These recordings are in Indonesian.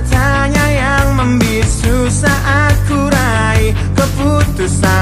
tanya yang membisu saat kurai keputusan.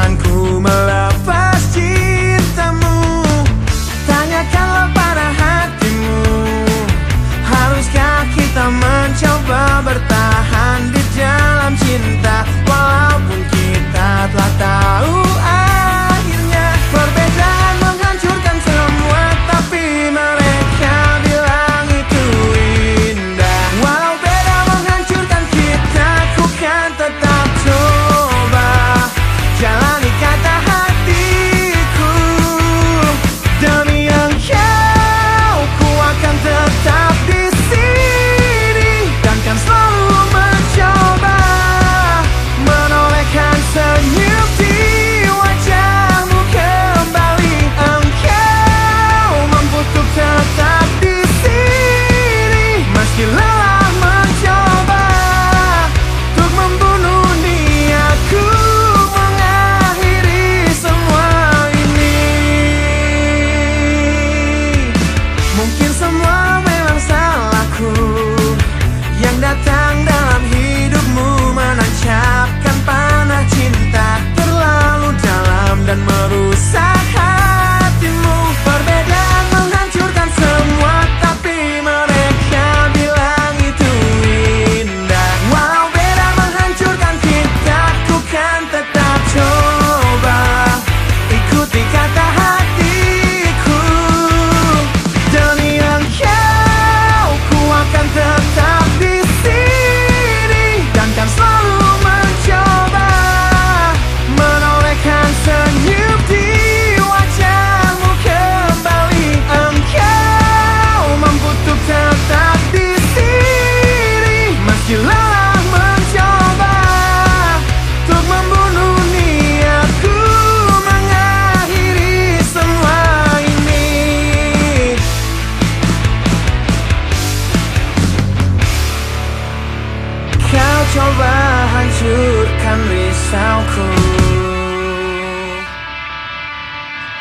coba hancurkan risauku.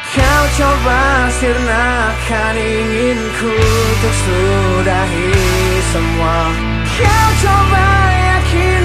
Kau coba sirnakan inginku Untuk sudahi semua. Kau coba yakin